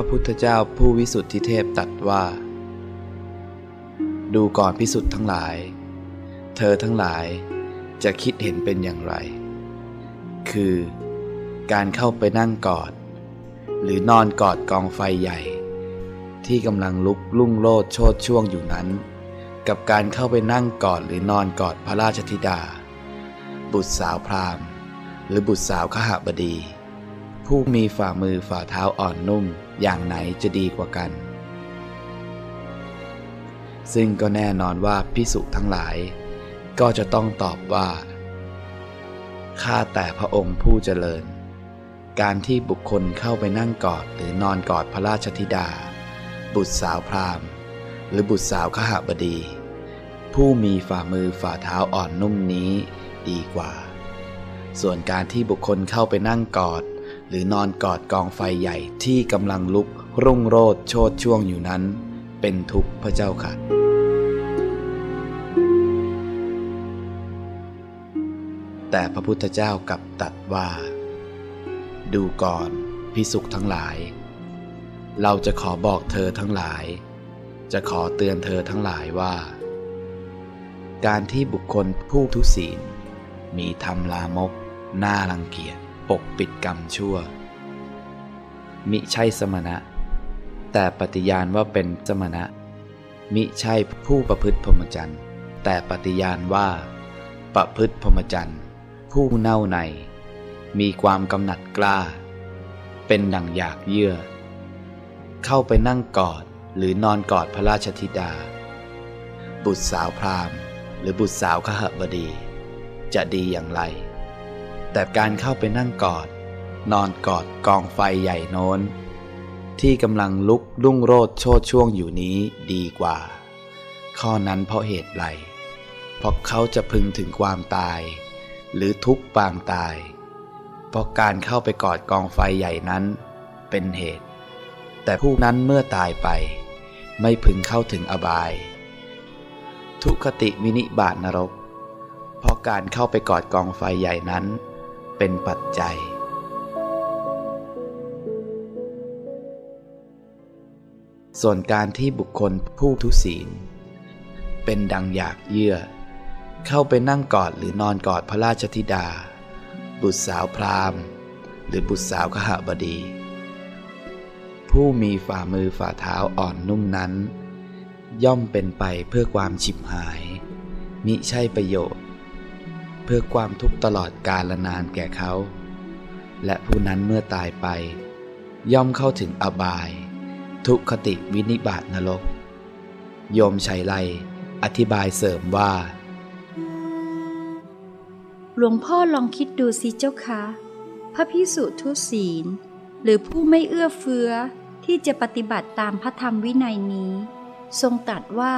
ระพุทธเจ้าผู้วิสุทธิเทพตัดว่า ดูก่อนพิสุทธ์ทั้งหลาย เธอทั้งหลายจะคิดเห็นเป็นอย่างไร คือการเข้าไปนั่งกอด หรือนอนกอดกองไฟใหญ่ ที่กำลังลุกลุ่งโลดโชดช่วงอยู่นั้น กับการเข้าไปนั่งกอดหรือนอนกอดพระราชธิดา บุตรสาวพราหมณ์ หรือบุตรสาวขหบดี ผู้มีฝ่ามือฝ่าเท้าอ่อนนุ่ม อย่างไหนจะดีกว่ากัน ซึ่งก็แน่นอนว่าพิสุทั้งหลาย ก็จะต้องตอบว่า ข้าแต่พระองค์ผู้เจริญ การที่บุคคลเข้าไปนั่งกอดหรือนอนกอดพระราชธิดา บุตรสาวพราหมณ์ หรือบุตรสาวขหบดี ผู้มีฝ่ามือฝ่าเท้าอ่อนนุ่มนี้ดีกว่า ส่วนการที่บุคคลเข้าไปนั่งกอด หรือนอนกอดกองไฟใหญ่ที่กำลังลุกรุ่งโรดโชดช่วงอยู่นั้น เป็นทุกข์พระเจ้าค่ะ แต่พระพุทธเจ้ากลับตรัสว่า ดูก่อนพิสุขทั้งหลาย เราจะขอบอกเธอทั้งหลาย จะขอเตือนเธอทั้งหลายว่า การที่บุคคลผู้ทุศีลมีธรรมลามกน่ารังเกียจ ปกปิดกรรมชั่ว มิใช่สมณะ แต่ปฏิญาณว่าเป็นสมณะ มิใช่ผู้ประพฤติพรหมจรรย์ แต่ปฏิญาณว่า ประพฤติพรหมจรรย์ ผู้เน่าใน มีความกำหนัดกล้า เป็นดังอยากเยื่อ เข้าไปนั่งกอดหรือนอนกอดพระราชธิดา บุตรสาวพราหมณ์ หรือบุตรสาวขหบดี จะดีอย่างไร แต่การเข้าไปนั่งกอด นอนกอดกองไฟใหญ่โน้น ที่กำลังลุกรุ่งโรดโชดช่วงอยู่นี้ดีกว่า ข้อนั้นเพราะเหตุไรเพราะเขาจะพึงถึงความตาย หรือทุกปางตาย เพราะการเข้าไปกอดกองไฟใหญ่นั้นเป็นเหตุ แต่ผู้นั้นเมื่อตายไป ไม่พึงเข้าถึงอบาย ทุกขติวินิบาตนรก เพราะการเข้าไปกอดกองไฟใหญ่นั้น เป็นปัจจัย ส่วนการที่บุคคลผู้ทุศีล เป็นดังอยากเยื่อ เข้าไปนั่งกอดหรือนอนกอดพระราชธิดา บุตรสาวพราหมณ์ หรือบุตรสาวขหบดี ผู้มีฝ่ามือฝ่าเท้าอ่อนนุ่มนั้น ย่อมเป็นไปเพื่อความฉิบหาย มิใช่ประโยชน์ พื่อความทุกข์ตลอดกาลนานแก่เขา และผู้นั้นเมื่อตายไป ย่อมเข้าถึงอบาย ทุกขติวินิบาตนรก โยมชัยไลอธิบายเสริมว่า หลวงพ่อลองคิดดูสิเจ้าคะพระพิสุทุศีล หรือผู้ไม่เอื้อเฟื้อที่จะปฏิบัติตามพระธรรมวินัยนี้ ทรงตรัสว่า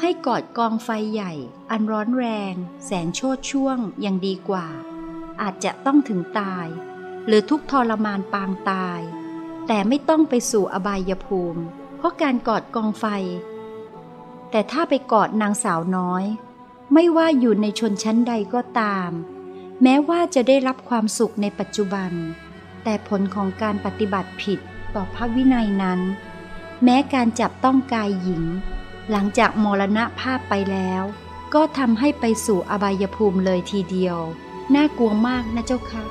ให้กอดกองไฟใหญ่ อันร้อนแรง แสนโชดช่วงยังดีกว่า อาจจะต้องถึงตาย หรือทุกทรมานปางตาย แต่ไม่ต้องไปสู่อบายภูมิ เพราะการกอดกองไฟ แต่ถ้าไปกอดนางสาวน้อย ไม่ว่าอยู่ในชนชั้นใดก็ตาม แม้ว่าจะได้รับความสุขในปัจจุบัน แต่ผลของการปฏิบัติผิดต่อพระวินัยนั้น แม้การจับต้องกายหญิง หลังจากมรณะภาพไปแล้ว ก็ทำให้ไปสู่อบายภูมิเลยทีเดียว น่ากลัวมากนะเจ้าค่ะ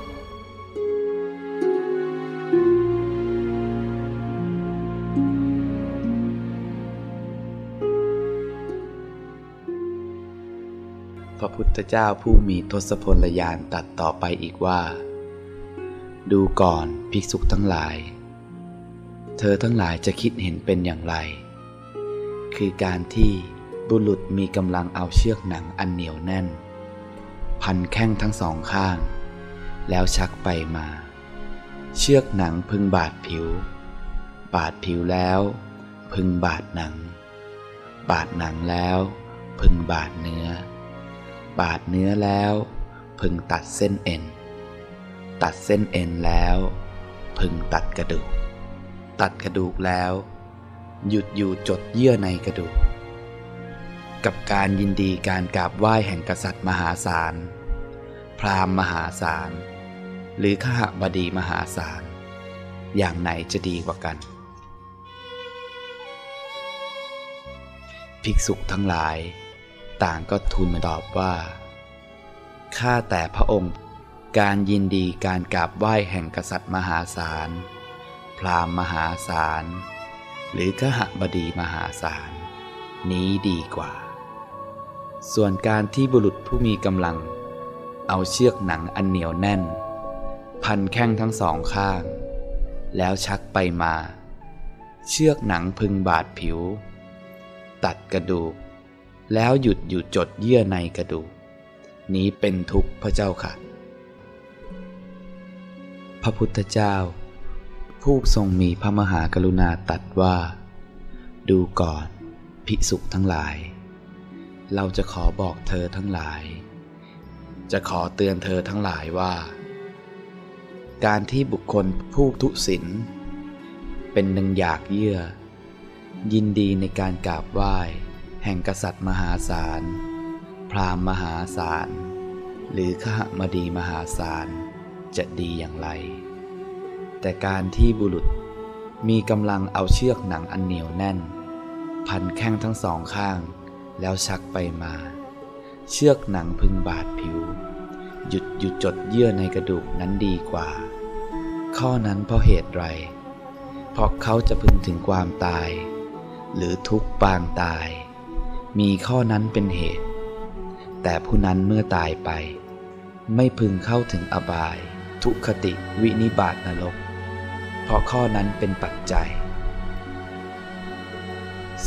พระพุทธเจ้าผู้มีทศพลญาณตัดต่อไปอีกว่า ดูก่อนภิกษุทั้งหลาย เธอทั้งหลายจะคิดเห็นเป็นอย่างไร คือการที่บุรุษมีกำลังเอาเชือกหนังอันเหนียวแน่น พันแข้งทั้งสองข้าง แล้วชักไปมา เชือกหนังพึงบาดผิว บาดผิวแล้ว พึงบาดหนัง บาดหนังแล้ว พึงบาดเนื้อ บาดเนื้อแล้ว พึงตัดเส้นเอ็น ตัดเส้นเอ็นแล้ว พึงตัดกระดูก ตัดกระดูกแล้ว หยุดอยู่จดเยื่อในกระดูก กับการยินดีการกราบไหว้แห่งกษัตริย์มหาศาล พราหมณ์มหาศาล หรือขหบดีมหาศาล อย่างไหนจะดีกว่ากัน ภิกษุทั้งหลาย ต่างก็ทูลมาตอบว่า ข้าแต่พระองค์การยินดีการกราบไหว้แห่งกษัตริย์มหาศาล พราหมณ์มหาศาล หรือขหบดีมหาศาล นี้ดีกว่า ส่วนการที่บุรุษผู้มีกำลัง เอาเชือกหนังอันเหนียวแน่น พันแข้งทั้งสองข้าง แล้วชักไปมา เชือกหนังพึงบาดผิว ตัดกระดูก แล้วหยุดอยู่จดเยื่อในกระดูก นี้เป็นทุกข์พระเจ้าค่ะ พระพุทธเจ้า ผู้ทรงมีพระมหากรุณาตัดว่า ดูก่อนภิกษุทั้งหลาย เราจะขอบอกเธอทั้งหลาย จะขอเตือนเธอทั้งหลายว่า การที่บุคคลผู้ทุศิลเป็นหนึ่งอยากเยื่อ ยินดีในการกราบไหว้ แห่งกษัตริย์มหาศาล พราหมณ์มหาศาล หรือขหมดีมหาศาลจะดีอย่างไร แต่การที่บุรุษมีกำลังเอาเชือกหนังอันเหนียวแน่น พันแข้งทั้งสองข้าง แล้วชักไปมา เชือกหนังพึงบาดผิว หยุดหยุดจดเยื่อในกระดูกนั้นดีกว่า ข้อนั้นเพราะเหตุไร เพราะเขาจะพึงถึงความตาย หรือทุกปางตาย มีข้อนั้นเป็นเหตุ แต่ผู้นั้นเมื่อตายไป ไม่พึงเข้าถึงอบาย ทุคติวินิบาตนรก เพราะข้อนั้นเป็นปัจจัย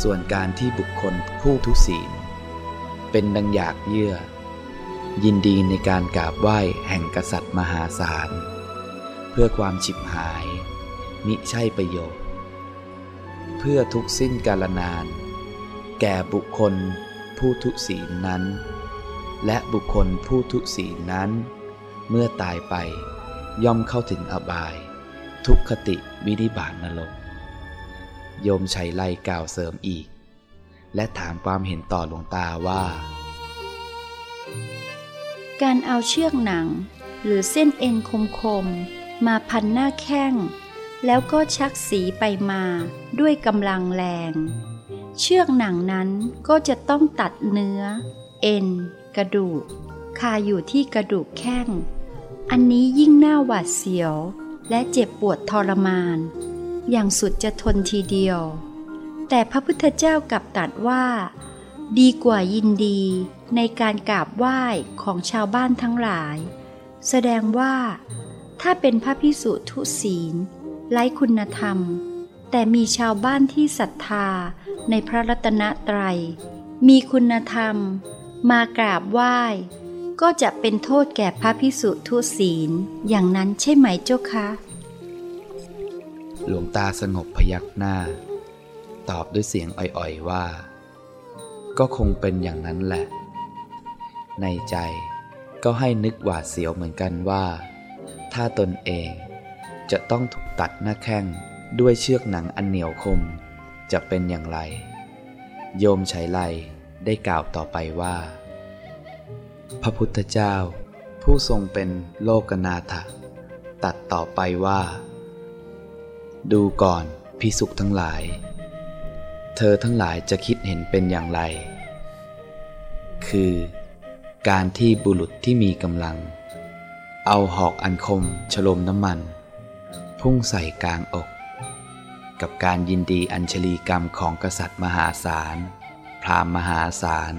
ส่วนการที่บุคคลผู้ทุศีล เป็นดังอยากเยื่อ ยินดีในการกราบไหว้แห่งกษัตริย์มหาศาล เพื่อความฉิบหาย มิใช่ประโยชน์ เพื่อทุกสิ้นกาลนาน แก่บุคคลผู้ทุศีลนั้น และบุคคลผู้ทุศีลนั้น เมื่อตายไปย่อมเข้าถึงอบาย ทุกขติวินิบาตนรกโยมชัยไลกล่าวเสริมอีก และถามความเห็นต่อหลวงตาว่า การเอาเชือกหนัง หรือเส้นเอ็นคมๆ มาพันหน้าแข้ง แล้วก็ชักสีไปมาด้วยกำลังแรง เชือกหนังนั้นก็จะต้องตัดเนื้อ เอ็น กระดูก คาอยู่ที่กระดูกแข้ง อันนี้ยิ่งน่าหวาดเสียว และเจ็บปวดทรมาน อย่างสุดจะทนทีเดียว แต่พระพุทธเจ้ากลับตรัสว่า ดีกว่ายินดีในการกราบไหว้ของชาวบ้านทั้งหลาย แสดงว่า ถ้าเป็นพระพิสุทุศีล ไร้คุณธรรม แต่มีชาวบ้านที่ศรัทธาในพระรัตนตรัย มีคุณธรรม มากราบไหว้ ก็จะเป็นโทษแก่พระพิสุทุศีล อย่างนั้นใช่ไหมเจ้าคะ หลวงตาสงบพยักหน้า ตอบด้วยเสียงอ่อยๆว่า ก็คงเป็นอย่างนั้นแหละ ในใจก็ให้นึกหวาดเสียวเหมือนกันว่า ถ้าตนเองจะต้องถูกตัดหน้าแข้งด้วยเชือกหนังอันเหนียวคม จะเป็นอย่างไร โยมชัยไลได้กล่าวต่อไปว่า พระพุทธเจ้า ผู้ทรงเป็นโลกนาถตัดต่อไปว่า ดูก่อนพิสุขทั้งหลาย เธอทั้งหลายจะคิดเห็นเป็นอย่างไร คือ การที่บุรุษที่มีกำลัง เอาหอกอันคมฉลมน้ำมัน พุ่งใส่กลางอก กับการยินดีอัญชลีกรรมของกษัตริย์มหาศาล พราหมณ์มหาศาล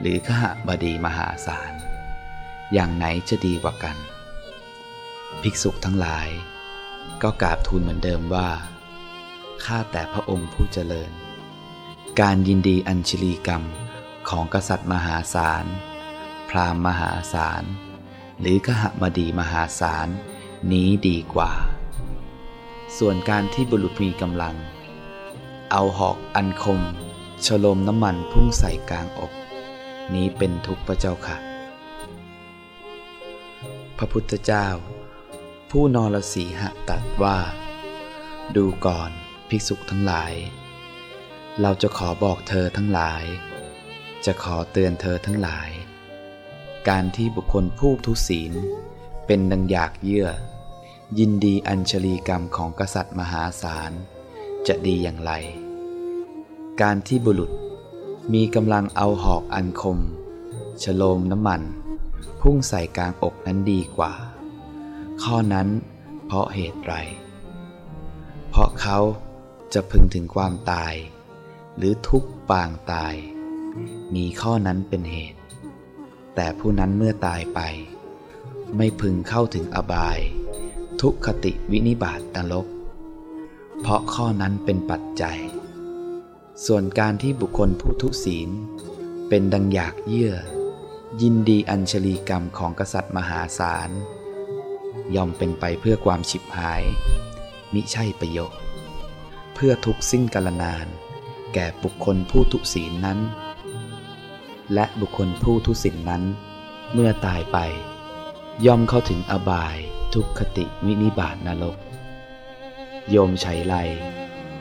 หรือขหบดีมหาศาล อย่างไหนจะดีกว่ากัน ภิกษุทั้งหลาย ก็กราบทูลเหมือนเดิมว่า ข้าแต่พระองค์ผู้เจริญ การยินดีอัญชลีกรรมของกษัตริย์มหาศาล พราหมณ์มหาศาล หรือขหบดีมหาศาล นี้ดีกว่า ส่วนการที่บุรุษมีกำลัง เอาหอกอันคม ฉลมน้ำมันพุ่งใส่กลางอก นี้เป็นทุกข์พระเจ้าค่ะ พระพุทธเจ้า ผู้นรสีหะตัดว่า ดูก่อนภิกษุทั้งหลาย เราจะขอบอกเธอทั้งหลาย จะขอเตือนเธอทั้งหลาย การที่บุคคลผู้ทุศีล เป็นดังอยากเยื่อ ยินดีอัญชลีกรรมของกษัตริย์มหาศาล จะดีอย่างไร การที่บุรุษ มีกำลังเอาหอกอันคมฉโลมน้ำมัน พุ่งใส่กลางอกนั้นดีกว่า ข้อนั้นเพราะเหตุไร เพราะเขาจะพึงถึงความตาย หรือทุกปางตาย มีข้อนั้นเป็นเหตุ แต่ผู้นั้นเมื่อตายไป ไม่พึงเข้าถึงอบาย ทุกขติวินิบาตนรก เพราะข้อนั้นเป็นปัจจัย ส่วนการที่บุคคลผู้ทุศีล เป็นดังอยากเยื่อ ยินดีอัญชลีกรรมของกษัตริย์มหาศาลย่อมเป็นไปเพื่อความฉิบหาย มิใช่ประโยชน์ เพื่อทุกสิ้นกาลนาน แก่บุคคลผู้ทุศีลนั้น และบุคคลผู้ทุศีลนั้น เมื่อตายไป ย่อมเข้าถึงอบายทุกขติวินิบาตนรก โยมชัยไล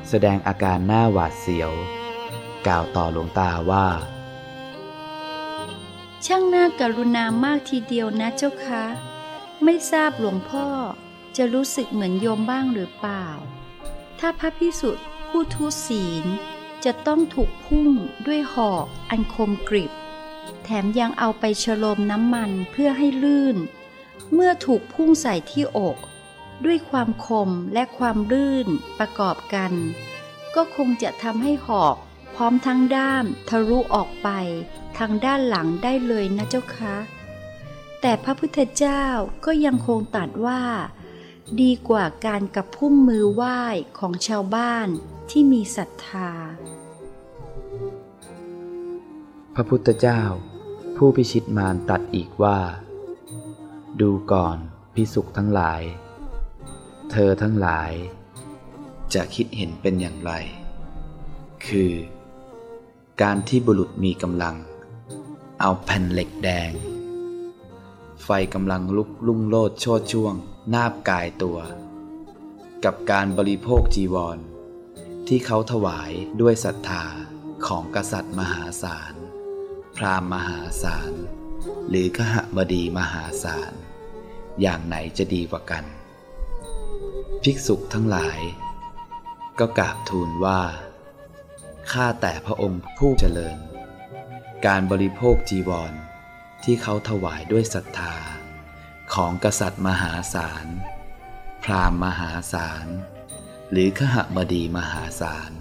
แสดงอาการหน้าหวาดเสียว กล่าวต่อหลวงตาว่า ช่างน่ากรุณามากทีเดียวนะเจ้าคะ ไม่ทราบหลวงพ่อจะรู้สึกเหมือนโยมบ้างหรือเปล่า ถ้าพระพิสุทธิ์ผู้ทุศีลจะต้องถูกพุ่งด้วยหอกอันคมกริบ แถมยังเอาไปฉโลมน้ำมันเพื่อให้ลื่น เมื่อถูกพุ่งใส่ที่อก ด้วยความคมและความลื่นประกอบกัน ก็คงจะทำให้หอกพร้อมทั้งด้ามทะลุออกไป ทางด้านหลังได้เลยนะเจ้าคะ แต่พระพุทธเจ้าก็ยังคงตรัสว่า ดีกว่าการกับพุ่มมือไหว้ของชาวบ้านที่มีศรัทธา พระพุทธเจ้า ผู้พิชิตมารตัดอีกว่า ดูก่อนพิสุทั้งหลาย เธอทั้งหลาย จะคิดเห็นเป็นอย่างไร คือ การที่บุรุษมีกำลัง เอาแผ่นเหล็กแดง ไฟกำลังลุกลุ่งโลดโชดช่วง นาบกายตัว กับการบริโภคจีวร ที่เขาถวายด้วยศรัทธาของกษัตริย์มหาศาล พราหมณ์มหาศาล หรือขหบดีมหาศาล อย่างไหนจะดีกว่ากัน ภิกษุทั้งหลาย ก็กราบทูลว่า ข้าแต่พระองค์ผู้เจริญ การบริโภคจีวรที่เขาถวายด้วยศรัทธา ของกษัตริย์มหาศาล พราหมณ์มหาศาล หรือขหบดีมหาศาล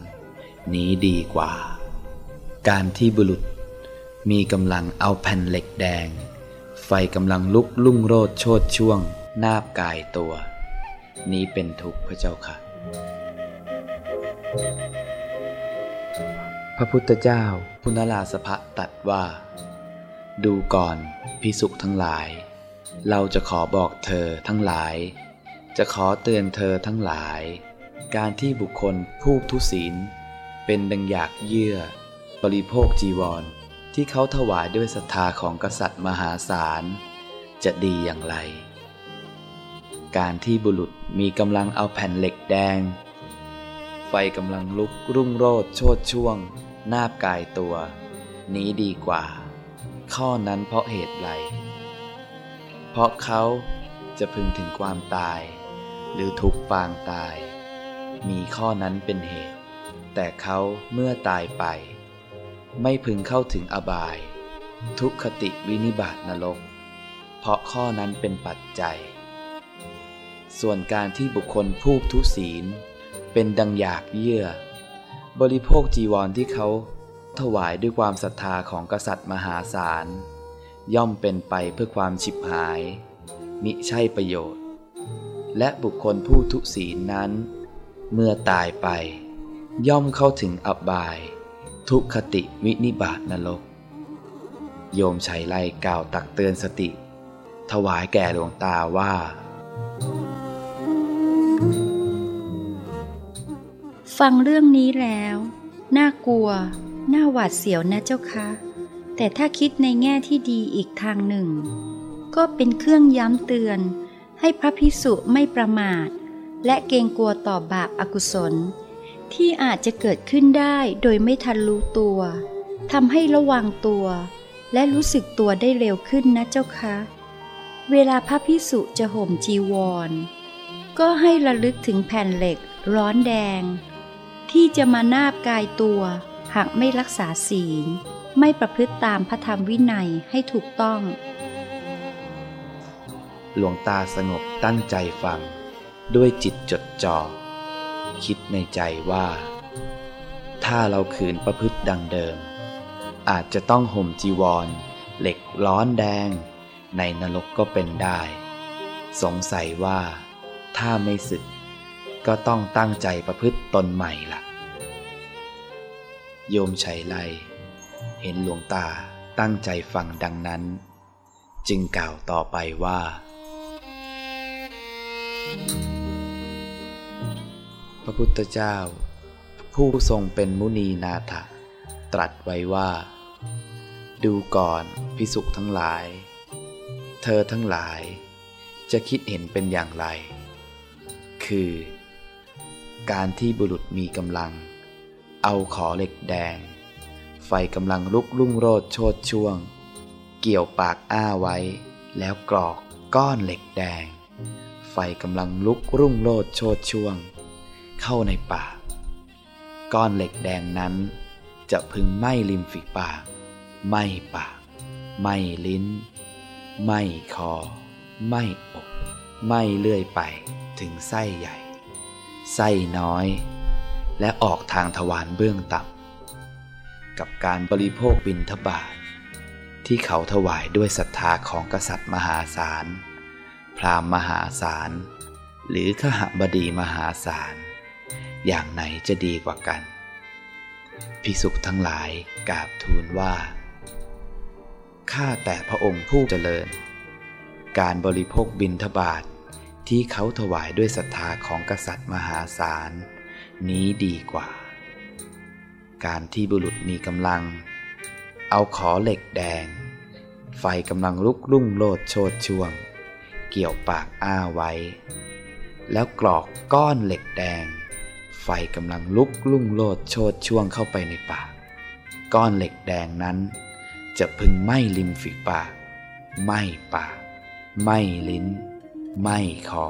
นี้ดีกว่า การที่บุรุษมีกำลังเอาแผ่นเหล็กแดง ไฟกำลังลุกลุ่งโรดโชดช่วง นาบกายตัว นี้เป็นทุกข์พระเจ้าค่ะ พระพุทธเจ้าพุทธลาสภะตัดว่า ดูก่อนพิสุทั้งหลาย เราจะขอบอกเธอทั้งหลาย จะขอเตือนเธอทั้งหลาย การที่บุคคลผู้ทุศีล เป็นดังอยากเยื่อ บริโภคจีวรที่เขาถวายด้วยศรัทธาของกษัตริย์มหาศาล จะดีอย่างไร การที่บุรุษมีกำลังเอาแผ่นเหล็กแดง ไฟกำลังลุกรุ่งโรดโชดช่วง นาบกายตัว นี้ดีกว่า ข้อนั้นเพราะเหตุไรเพราะเขาจะพึงถึงความตาย หรือทุกปางตาย มีข้อนั้นเป็นเหตุ แต่เขาเมื่อตายไป ไม่พึงเข้าถึงอบาย ทุกขติวินิบาตนรก เพราะข้อนั้นเป็นปัจจัย ส่วนการที่บุคคลผู้ทุศีล เป็นดังอยากเยื่อ บริโภคจีวรที่เขาถวายด้วยความศรัทธาของกษัตริย์มหาศาล ย่อมเป็นไปเพื่อความฉิบหาย มิใช่ประโยชน์ และบุคคลผู้ทุศีลนั้น เมื่อตายไป ย่อมเข้าถึงอบาย ทุกขติวินิบาตนรก โยมชัยไล่กล่าวตักเตือนสติ ถวายแก่หลวงตาว่า ฟังเรื่องนี้แล้ว น่ากลัว น่าหวาดเสียวนะเจ้าคะ แต่ถ้าคิดในแง่ที่ดีอีกทางหนึ่ง ก็เป็นเครื่องย้ำเตือน ให้พระพิสุไม่ประมาท และเกรงกลัวต่อบาปอากุศล ที่อาจจะเกิดขึ้นได้โดยไม่ทันรู้ตัวทำให้ระวังตัว และรู้สึกตัวได้เร็วขึ้นนะเจ้าคะ เวลาพระพิสุจะห่มจีวร ก็ให้ระลึกถึงแผ่นเหล็กร้อนแดง ที่จะมานาบกายตัว หากไม่รักษาศีล ไม่ประพฤติตามพระธรรมวินัยให้ถูกต้อง หลวงตาสงบตั้งใจฟัง ด้วยจิตจดจ่อคิดในใจว่า ถ้าเราขืนประพฤติดังเดิม อาจจะต้องห่มจีวร เหล็กร้อนแดง ในนรกก็เป็นได้ สงสัยว่าถ้าไม่สึก ก็ต้องตั้งใจประพฤติตนใหม่ละ่ะ โยมชัยไลเห็นหลวงตาตั้งใจฟังดังนั้น จึงกล่าวต่อไปว่า พระพุทธเจ้า ผู้ทรงเป็นมุนีนาถะตรัสไว้ว่า ดูก่อนพิสุทั้งหลาย เธอทั้งหลาย จะคิดเห็นเป็นอย่างไร คือ การที่บุรุษมีกำลัง เอาขอเหล็กแดง ไฟกำลังลุกรุ่งโรดโชดช่วง เกี่ยวปากอ้าไว้ แล้วกรอกก้อนเหล็กแดง ไฟกำลังลุกรุ่งโรดโชดช่วง เข้าในปาก ก้อนเหล็กแดงนั้น จะพึงไหม้ริมฝีปากไหม้ปากไหม้ลิ้น ไม้คอ ไม้อก ไม้เลื่อยไปถึงไส้ใหญ่ ไส้น้อย และออกทางทวารเบื้องต่ำกับการบริโภคบิณฑบาตที่เขาถวายด้วยศรัทธาของกษัตริย์มหาศาล พราหมณ์มหาศาล หรือขหบดีมหาศาล อย่างไหนจะดีกว่ากัน พิสุทั้งหลายกราบทูลว่า ข้าแต่พระองค์ผู้เจริญ การบริโภคบิณฑบาตทที่เขาถวายด้วยศรัทธาของกษัตริย์มหาศาล นี้ดีกว่า การที่บุรุษมีกำลัง เอาขอเหล็กแดง ไฟกำลังลุกรุ่งโลดโชดช่วง เกี่ยวปากอ้าไว้ แล้วกรอกก้อนเหล็กแดง ไฟกำลังลุกรุ่งโลดโชดช่วงเข้าไปในปาก ก้อนเหล็กแดงนั้น จะพึงไหม้ริมฝีปากไหม้ปากไหม้ลิ้นไหม้คอ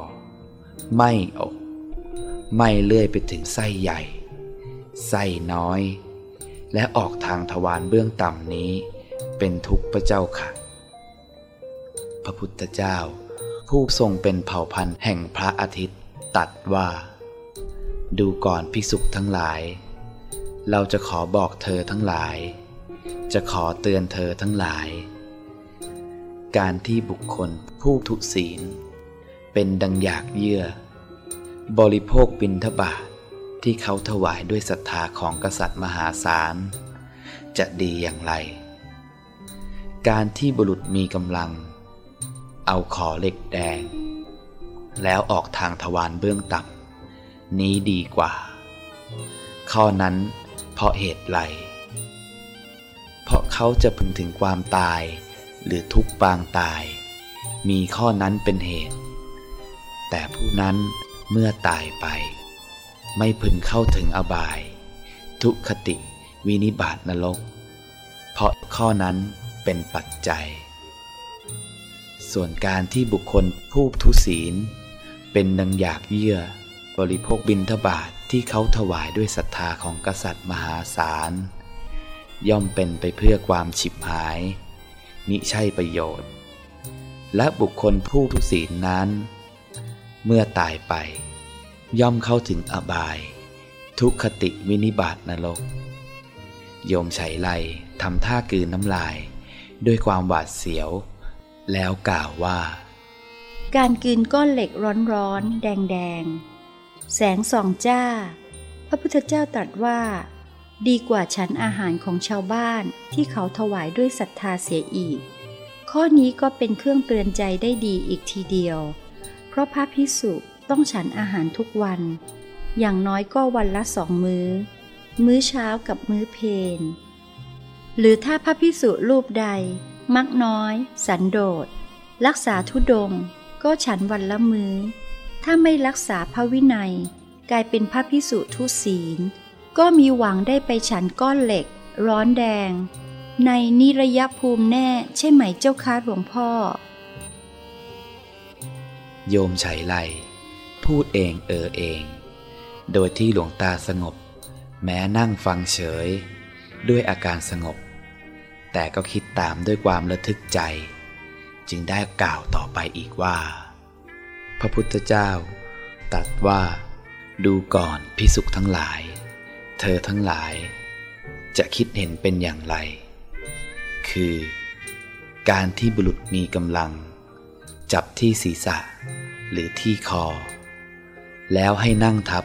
ไหม้อกไหม้เลื่อยไปถึงไส้ใหญ่ ไส้น้อย และออกทางทวารเบื้องต่ำนี้ เป็นทุกข์พระเจ้าค่ะ พระพุทธเจ้า ผู้ทรงเป็นเผ่าพันธุ์แห่งพระอาทิตย์ตัดว่า ดูก่อนพิสุทั้งหลาย เราจะขอบอกเธอทั้งหลาย จะขอเตือนเธอทั้งหลาย การที่บุคคลผู้ทุศีล เป็นดังอยากเยื่อ บริโภคบิณฑบาทที่เขาถวายด้วยศรัทธาของกษัตริย์มหาศาล จะดีอย่างไร การที่บุรุษมีกำลัง เอาขอเหล็กแดง แล้วออกทางทวารเบื้องต่ำนี้ดีกว่า ข้อนั้นเพราะเหตุไร เขาจะพึงถึงความตาย หรือทุกปางตาย มีข้อนั้นเป็นเหตุ แต่ผู้นั้นเมื่อตายไป ไม่พึงเข้าถึงอบาย ทุกขติวินิบาตนรก เพราะข้อนั้นเป็นปัจจัย ส่วนการที่บุคคลผู้ทุศีล เป็นดังอยากเยื่อบริโภคบิณฑบาทที่เขาถวายด้วยศรัทธาของกษัตริย์มหาศาล ย่อมเป็นไปเพื่อความฉิบหาย มิใช่ประโยชน์ และบุคคลผู้ทุศีลนั้น เมื่อตายไป ย่อมเข้าถึงอบาย ทุกขติวินิบาตนรก โยมไฉไลทำท่ากืนน้ำลาย ด้วยความหวาดเสียว แล้วกล่าวว่า การกินก้อนเหล็กร้อนๆแดงๆแสงส่องจ้า พระพุทธเจ้าตรัสว่า ดีกว่าฉันอาหารของชาวบ้านที่เขาถวายด้วยศรัทธาเสียอีก ข้อนี้ก็เป็นเครื่องเตือนใจได้ดีอีกทีเดียว เพราะพระพิสุต้องฉันอาหารทุกวัน อย่างน้อยก็วันละสองมื้อ มื้อเช้ากับมื้อเพนหรือถ้าพระพิสุรูปใด มักน้อย สันโดษ รักษาทุดง ก็ฉันวันละมือ้อ ถ้าไม่รักษาพระวินัย กลายเป็นพระพิสุทุศีล ก็มีหวังได้ไปฉันก้อนเหล็ก ร้อนแดง ในนิระยะภูมิแน่ใช่ไหมเจ้าค้าหลวงพ่อ โยมไฉไลพูดเองเออเอง โดยที่หลวงตาสงบ แม้นั่งฟังเฉย ด้วยอาการสงบ แต่ก็คิดตามด้วยความระทึกใจ จึงได้กล่าวต่อไปอีกว่า พระพุทธเจ้าตรัสว่าดูก่อนพิสุขทั้งหลาย เธอทั้งหลาย จะคิดเห็นเป็นอย่างไร คือ การที่บุรุษมีกำลัง จับที่ศีรษะหรือที่คอ แล้วให้นั่งทับ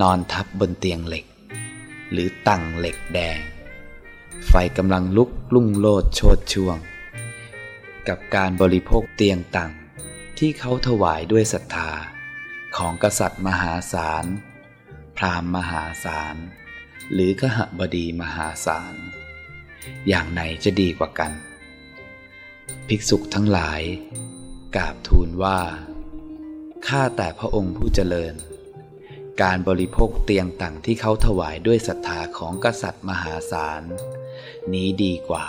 นอนทับบนเตียงเหล็ก หรือตั้งเหล็กแดง ไฟกำลังลุกลุ่งโลดโชดช่วง กับการบริโภคเตียงตั้งที่เขาถวายด้วยศรัทธาของกษัตริย์มหาศาล พราหมณ์มหาศาล หรือขหบดีมหาศาล อย่างไหนจะดีกว่ากัน ภิกษุทั้งหลายกราบทูลว่า ข้าแต่พระองค์ผู้เจริญ การบริโภคเตียงต่างที่เขาถวายด้วยศรัทธาของกษัตริย์มหาศาล นี้ดีกว่า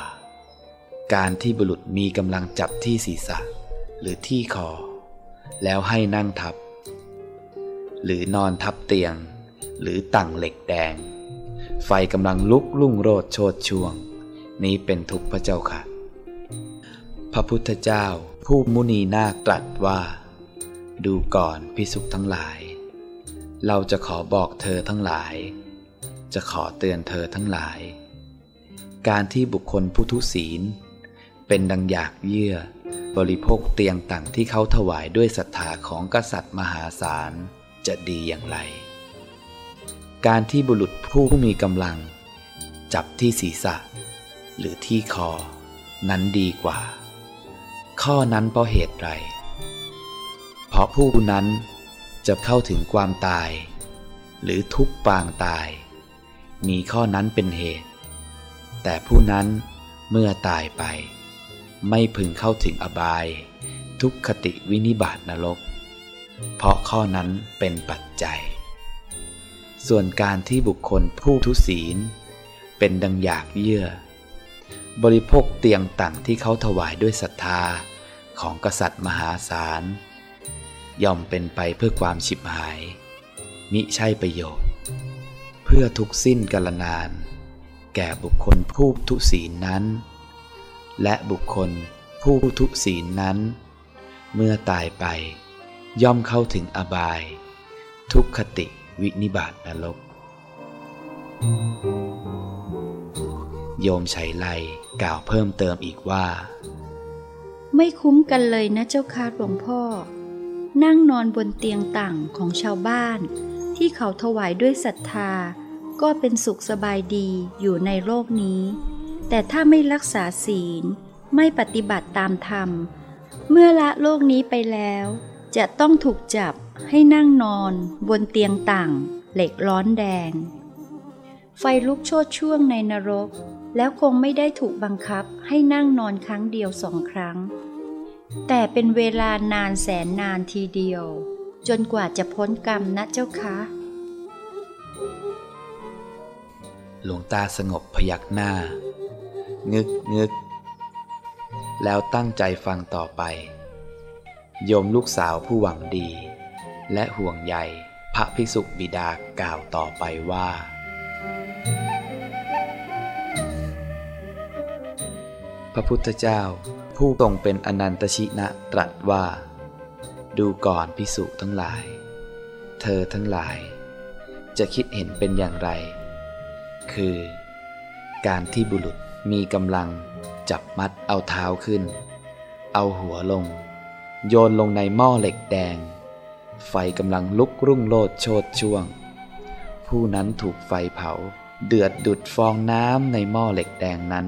การที่บุรุษมีกำลังจับที่ศีรษะ หรือที่คอ แล้วให้นั่งทับ หรือนอนทับเตียง หรือตั้งเหล็กแดง ไฟกำลังลุกลุ่งโรดโชดช่วง นี้เป็นทุกพระเจ้าค่ะ พระพุทธเจ้าผู้มุนีนาคตรัสว่า ดูก่อนพิสุทั้งหลาย เราจะขอบอกเธอทั้งหลาย จะขอเตือนเธอทั้งหลาย การที่บุคคลผู้ทุศีล เป็นดังอยากเยื่อบริโภคเตียงต่างที่เขาถวายด้วยศรัทธาของกษัตริย์มหาศาลจะดีอย่างไร การที่บุรุษผู้มีกำลัง จับที่ศีรษะ หรือที่คอ นั้นดีกว่า ข้อนั้นเพราะเหตุไร เพราะผู้นั้นจะเข้าถึงความตาย หรือทุกปางตาย มีข้อนั้นเป็นเหตุ แต่ผู้นั้นเมื่อตายไป ไม่พึงเข้าถึงอบาย ทุกขติวินิบาตนรก เพราะข้อนั้นเป็นปัจจัย ส่วนการที่บุคคลผู้ทุศีล เป็นดังอยากเยื่อ บริโภคเตียงต่างที่เขาถวายด้วยศรัทธาของกษัตริย์มหาศาล ย่อมเป็นไปเพื่อความฉิบหาย มิใช่ประโยชน์ เพื่อทุกสิ้นกาลนาน แก่บุคคลผู้ทุศีลนั้น และบุคคลผู้ทุศีลนั้น เมื่อตายไปย่อมเข้าถึงอบาย ทุกขติ วินิบาตนรก โยมชัยไลกล่าวเพิ่มเติมอีกว่า ไม่คุ้มกันเลยนะเจ้าค่ะหลวงพ่อ นั่งนอนบนเตียงต่างของชาวบ้าน ที่เขาถวายด้วยศรัทธา ก็เป็นสุขสบายดีอยู่ในโลกนี้ แต่ถ้าไม่รักษาศีล ไม่ปฏิบัติตามธรรม เมื่อละโลกนี้ไปแล้ว จะต้องถูกจับให้นั่งนอนบนเตียงต่าง เหล็กร้อนแดง ไฟลุกโชดช่วงในนรก แล้วคงไม่ได้ถูกบังคับให้นั่งนอนครั้งเดียวสองครั้ง แต่เป็นเวลานานแสนนานทีเดียว จนกว่าจะพ้นกรรมนะเจ้าคะหลวงตาสงบพยักหน้า งึกงึก แล้วตั้งใจฟังต่อไป โยมลูกสาวผู้หวังดี และห่วงใยพระภิกษุบิดากล่าวต่อไปว่า พระพุทธเจ้าผู้ทรงเป็นอนันตชินะตรัสว่า ดูก่อนพิสุทั้งหลาย เธอทั้งหลาย จะคิดเห็นเป็นอย่างไร คือ การที่บุรุษมีกำลังจับมัดเอาเท้าขึ้น เอาหัวลง โยนลงในหม้อเหล็กแดง ไฟกำลังลุกรุ่งโลดโชดช่วง ผู้นั้นถูกไฟเผา เดือดดุดฟองน้ำในหม้อเหล็กแดงนั้น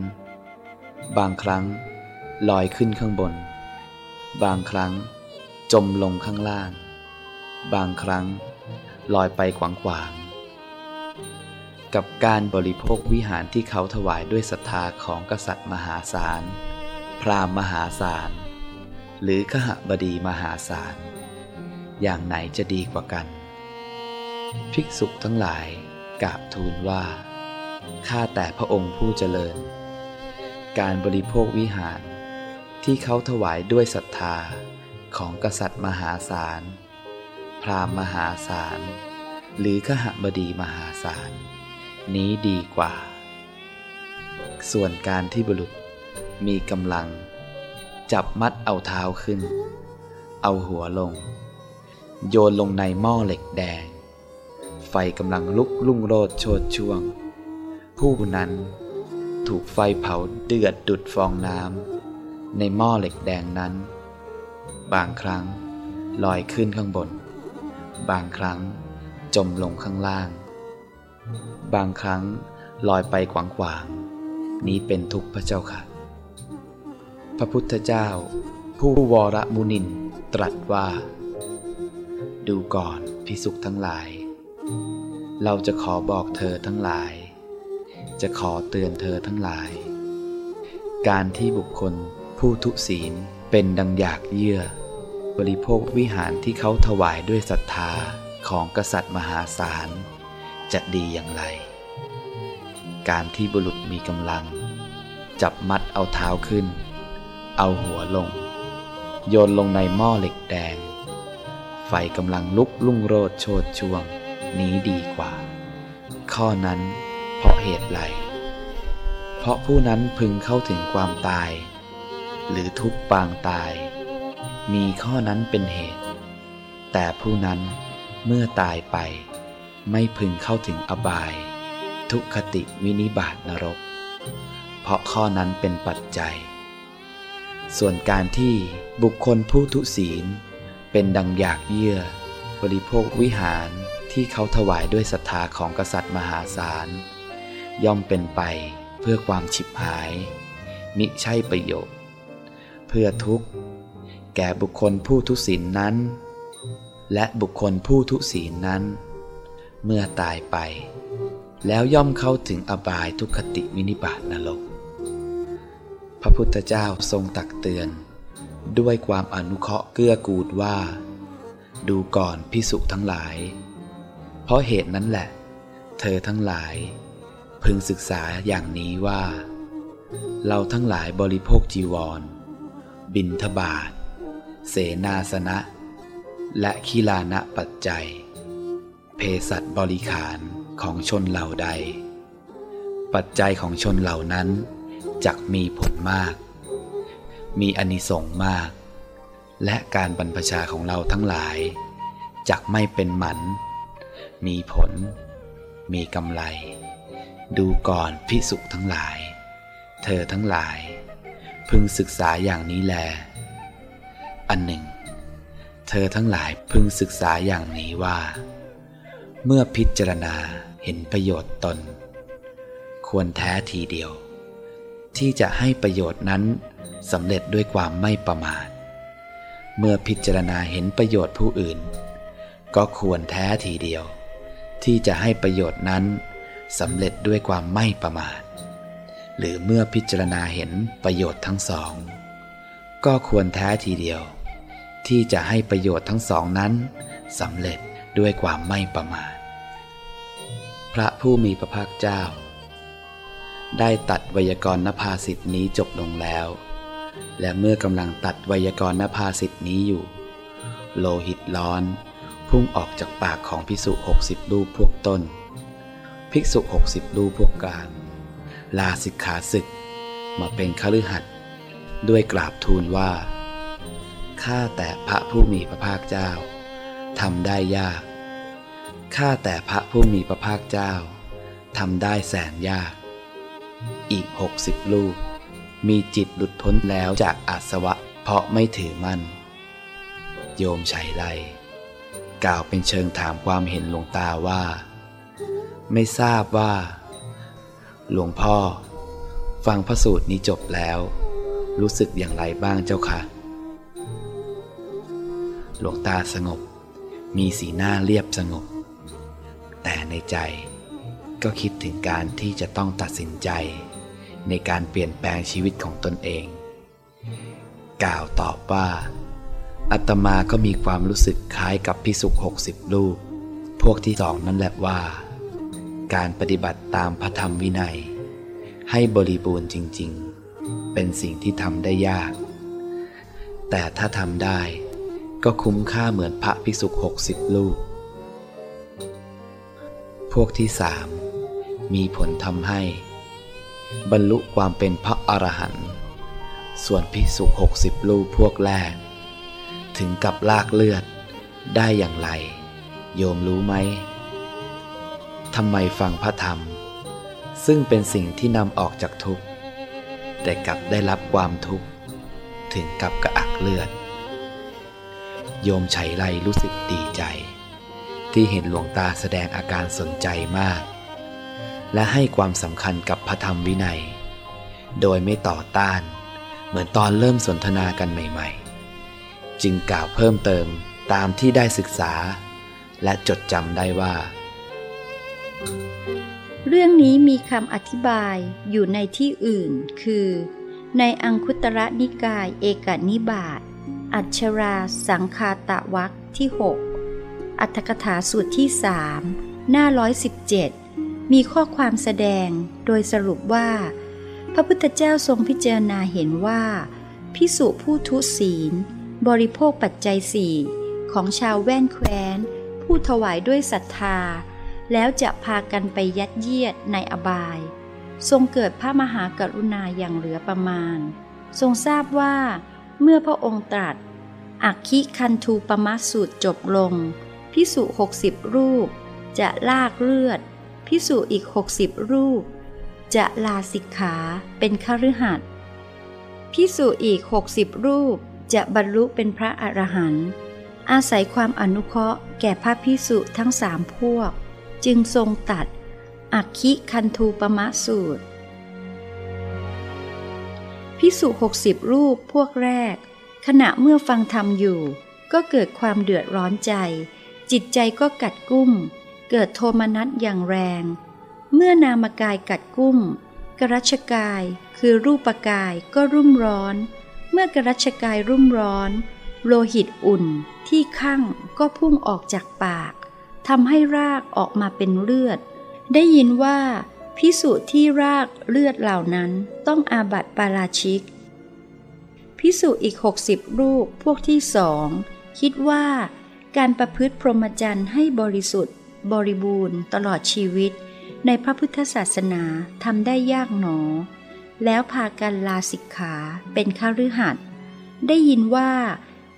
บางครั้งลอยขึ้นข้างบน บางครั้ง จมลงข้างล่าง บางครั้ง ลอยไปขวางขวางๆกับการบริโภควิหารที่เขาถวายด้วยศรัทธาของกษัตริย์มหาศาล พราหมณ์มหาศาล หรือขหบดีมหาศาล อย่างไหนจะดีกว่ากัน ภิกษุทั้งหลายกราบทูลว่า ข้าแต่พระองค์ผู้เจริญ การบริโภควิหาร ที่เขาถวายด้วยศรัทธาของกษัตริย์มหาศาล พราหมณ์มหาศาล หรือขหบดีมหาศาล นี้ดีกว่า ส่วนการที่บุรุษมีกำลัง จับมัดเอาเท้าขึ้น เอาหัวลง โยนลงในหม้อเหล็กแดง ไฟกำลังลุกลุ่งโรดโชดช่วง ผู้นั้นถูกไฟเผาเดือดดุดฟองน้ำในหม้อเหล็กแดงนั้น บางครั้งลอยขึ้นข้างบน บางครั้งจมลงข้างล่าง บางครั้งลอยไปขวางขวางนี้เป็นทุกข์พระเจ้าค่ะ พระพุทธเจ้า ผู้วรมุนินตรัสว่า ดูก่อนพิสุขทั้งหลาย เราจะขอบอกเธอทั้งหลาย จะขอเตือนเธอทั้งหลาย การที่บุคคลผู้ทุศีลเป็นดังอยากเยื่อ บริโภควิหารที่เขาถวายด้วยศรัทธาของกษัตริย์มหาศาล จะดีอย่างไร การที่บุรุษมีกำลัง จับมัดเอาเท้าขึ้น เอาหัวลง โยนลงในหม้อเหล็กแดง ไฟกำลังลุกลุ่งโรดโชดช่วง นี้ดีกว่า ข้อนั้นเพราะเหตุไรเพราะผู้นั้นพึงเข้าถึงความตาย หรือทุกปางตาย มีข้อนั้นเป็นเหตุ แต่ผู้นั้นเมื่อตายไป ไม่พึงเข้าถึงอบาย ทุกขติวินิบาตนรก เพราะข้อนั้นเป็นปัจจัย ส่วนการที่บุคคลผู้ทุศีล เป็นดังอยากเยื่อ บริโภควิหารที่เขาถวายด้วยศรัทธาของกษัตริย์มหาศาล ย่อมเป็นไปเพื่อความฉิบหาย มิใช่ประโยชน์ เพื่อทุกข์ แก่บุคคลผู้ทุศีลนั้น และบุคคลผู้ทุศีลนั้น เมื่อตายไป แล้วย่อมเข้าถึงอบายทุกขติวินิบาตนรก ระพุทธเจ้าทรงตักเตือน ด้วยความอนุเคราะห์เกื้อกูลว่า ดูก่อนพิสุทั้งหลาย เพราะเหตุนั้นแหละ เธอทั้งหลาย พึงศึกษาอย่างนี้ว่า เราทั้งหลายบริโภคจีวร บินทบาท เสนาสนะ และคีลานะปัจจัย เพสัตบริขารของชนเหล่าใด ปัจจัยของชนเหล่านั้น จักมีผลมาก มีอนิสงส์มาก และการบรรพชาของเราทั้งหลาย จักไม่เป็นหมัน มีผล มีกำไร ดูก่อนพิสุทั้งหลาย เธอทั้งหลาย พึงศึกษาอย่างนี้แล อันหนึ่ง เธอทั้งหลายพึงศึกษาอย่างนี้ว่า เมื่อพิจารณาเห็นประโยชน์ตน ควรแท้ทีเดียว ที่จะให้ประโยชน์นั้นสำเร็จด้วยความไม่ประมาท เมื่อพิจารณาเห็นประโยชน์ผู้อื่น ก็ควรแท้ทีเดียว ที่จะให้ประโยชน์นั้นสำเร็จด้วยความไม่ประมาท หรือเมื่อพิจารณาเห็นประโยชน์ทั้งสอง ก็ควรแท้ทีเดียว ที่จะให้ประโยชน์ทั้งสองนั้นสำเร็จด้วยความไม่ประมาท พระผู้มีพระภาคเจ้า ได้ตัดไวยากรณ์นภาสิทธินี้จบลงแล้ว และเมื่อกำลังตัดไวยากรณ์นภาสิทธินี้อยู่ โลหิตร้อน พุ่งออกจากปากของภิกษุหกสิบรูปพวกต้น ภิกษุหกสิบรูปพวกกลาง ลาสิกขาศึก มาเป็นคฤหัสถ์ด้วยกราบทูลว่า ข้าแต่พระผู้มีพระภาคเจ้าทำได้ยาก ข้าแต่พระผู้มีพระภาคเจ้าทำได้แสนยาก อีกหกสิบลูก มีจิตหลุดพ้นแล้วจากอาสวะ เพราะไม่ถือมั่น โยมชัยไลกล่าวเป็นเชิงถามความเห็นหลวงตาว่า ไม่ทราบว่า หลวงพ่อ ฟังพระสูตรนี้จบแล้ว รู้สึกอย่างไรบ้างเจ้าคะหลวงตาสงบ มีสีหน้าเรียบสงบ แต่ในใจ ก็คิดถึงการที่จะต้องตัดสินใจ ในการเปลี่ยนแปลงชีวิตของตนเอง กล่าวตอบว่าอัตมาก็มีความรู้สึกคล้ายกับพิสุกหกสิบลูก พวกที่สองนั่นแหละว่า การปฏิบัติตามพระธรรมวินัย ให้บริบูรณ์จริง ๆ เป็นสิ่งที่ทำได้ยาก แต่ถ้าทำได้ก็คุ้มค่าเหมือนพระภิกษุหกสิบลูก พวกที่สาม มีผลทำให้ บรรลุความเป็นพระอรหันต์ส่วนพิสุหกสิบลูกพวกแรก ถึงกับลากเลือดได้อย่างไร โยมรู้ไหมทำไมฟังพระธรรม ซึ่งเป็นสิ่งที่นำออกจากทุกข์ แต่กลับได้รับความทุกข์ ถึงกับกระอักเลือด โยมไฉไลรู้สึกดีใจ ที่เห็นหลวงตาแสดงอาการสนใจมาก และให้ความสำคัญกับพระธรรมวินัย โดยไม่ต่อต้าน เหมือนตอนเริ่มสนทนากันใหม่ ๆ จึงกล่าวเพิ่มเติมตามที่ได้ศึกษา และจดจำได้ว่า เรื่องนี้มีคำอธิบายอยู่ในที่อื่น คือ ในอังคุตระนิกายเอกนิบาตอัชราสังคาตะวักที่ 6 อัตถกถาสูตรที่สามหน้า117 มีข้อความแสดงโดยสรุปว่า พระพุทธเจ้าทรงพิจารณาเห็นว่า พิสุผู้ทุศีล บริโภคปัจจัยสี่ของชาวแว่นแคว้น ผู้ถวายด้วยศรัทธา แล้วจะพากันไปยัดเยียดในอบาย ทรงเกิดพระมหากรุณาอย่างเหลือประมาณ ทรงทราบว่าเมื่อพระองค์ตรัสอักคิคันทูปมัสสูตรจบลง พิสุหกสิบรูป จะลากเลือด พิสุอีกหกสิบรูป จะลาสิกขาเป็นคฤหัสถ์พิสุอีกหกสิบรูปจะบรรลุเป็นพระอรหันต์อาศัยความอนุเคราะห์แก่พระพิสุทั้งสามพวก จึงทรงตัด อักคิคันทูปมะสูตร พิสุหกสิบรูปพวกแรก ขณะเมื่อฟังธรรมอยู่ ก็เกิดความเดือดร้อนใจ จิตใจก็กัดกุ้ม เกิดโทมนัสอย่างแรง เมื่อนามกายกัดกุ้ม กรัชกายคือรูปกายก็รุ่มร้อน เมื่อกรัชกายรุ่มร้อน โลหิตอุ่นที่ข้างก็พุ่งออกจากปากทำให้รากออกมาเป็นเลือด ได้ยินว่าพิสุที่รากเลือดเหล่านั้นต้องอาบัติปาราชิก พิสุอีกหกสิบรูปพวกที่สอง คิดว่าการประพฤติพรหมจรรย์ให้บริสุทธิ์ บริบูรณ์ตลอดชีวิต ในพระพุทธศาสนาทำได้ยากหนอ แล้วพากันลาสิกขาเป็นข้ารือหัดได้ยินว่า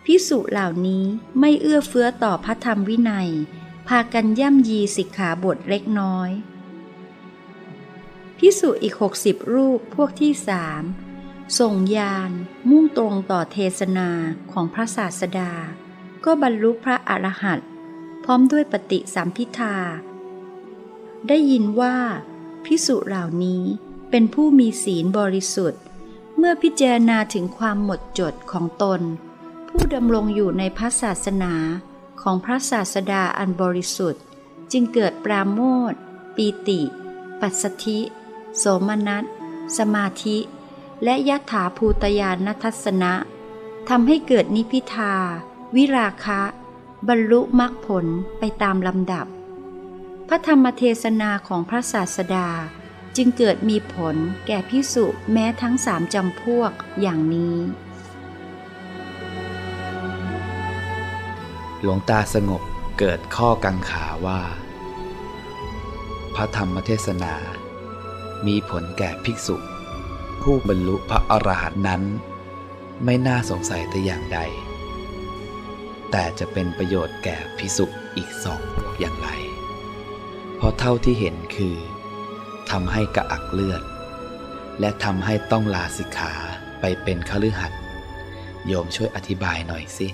พิสุเหล่านี้ไม่เอื้อเฟื้อต่อพระธรรมวินัย พากันย่ำยีสิกขาบทเล็กน้อยพิสุอีกหกสิบรูปพวกที่สามส่งยานมุ่งตรงต่อเทศนาของพระศาสดา ก็บรรลุพระอรหันต ร้อมด้วยปฏิสัมพิทา ได้ยินว่า พิสุเหล่านี้เป็นผู้มีศีลบริสุทธิ์ เมื่อพิจารณาถึงความหมดจดของตน ผู้ดำรงอยู่ในพระศาสนาของพระศาสดาอันบริสุทธิ์ จึงเกิดปราโมทปีติ ปัสสธิ โสมนัส สมาธิ และยถาภูตยานทัศนะทำให้เกิดนิพิทา วิราคะ บรรลุมรรคผลไปตามลำดับ พระธรรมเทศนาของพระศาสดาจึงเกิดมีผลแก่พิสุแม้ทั้งสามจำพวกอย่างนี้ หลวงตาสงบเกิดข้อกังขาว่า พระธรรมเทศนา มีผลแก่ภิกษุ ผู้บรรลุพระอรหันต์นั้น ไม่น่าสงสัยแต่อย่างใด แต่จะเป็นประโยชน์แก่พิสุอีกสองพวกอย่างไร เพราะเท่าที่เห็นคือทำให้กระอักเลือด และทำให้ต้องลาสิกขาไปเป็นคฤหัดโยมช่วยอธิบายหน่อยสิ